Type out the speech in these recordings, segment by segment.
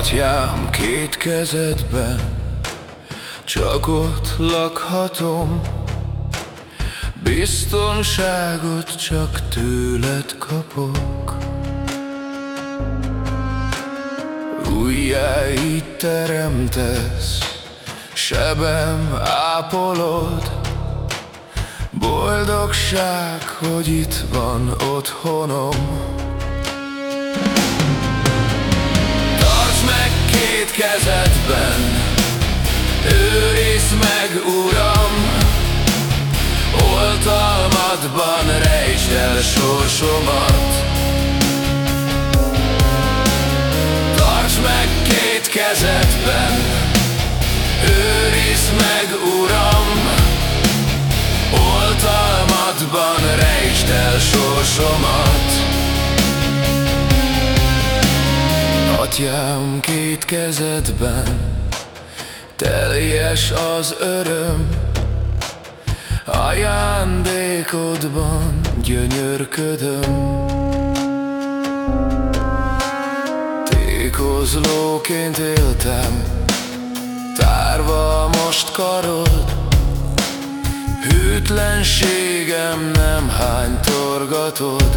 Adjám két kezedben Csak ott lakhatom. Biztonságot csak tőled kapok. Újjá így teremtesz Sebem ápolod. Boldogság, hogy itt van otthonom kezedben. Őrizd meg, Uram Oltalmadban rejtsd el sorsomat. Tartsd meg két kezedben. Őrizd meg, Uram Oltalmadban rejtsd el sorsomat Atyám két kezedben Teljes az öröm. Ajándékodban gyönyörködöm. Tékozlóként éltem Tárva most karod. Hűtlenségem nem hány torgatod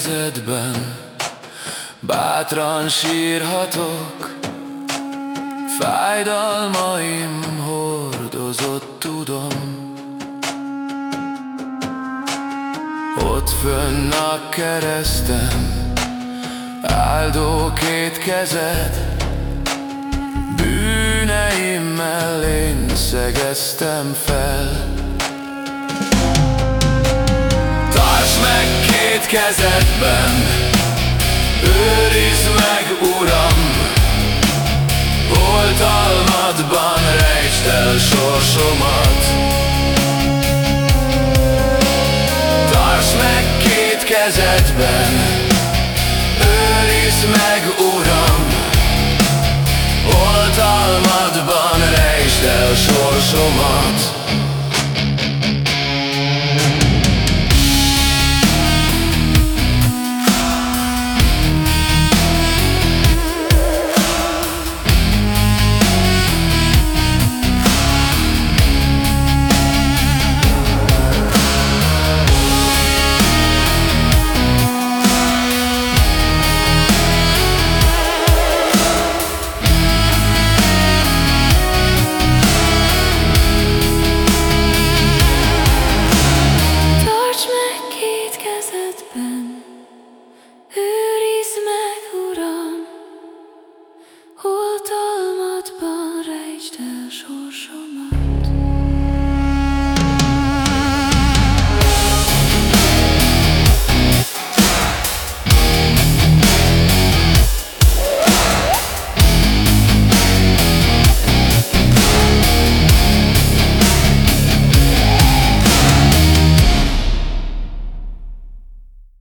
kezedben Bátran sírhatok. Fájdalmaim hordozott tudom. Ott fönn a keresztem Áldó két kezed. Bűneimmel én szegeztem fel kezedben. Őrizd meg, Uram Oltalmadban rejtsd el sorsomat. Tartsd meg két kezedben. Őrizd meg, Uram Oltalmadban rejtsd el sorsomat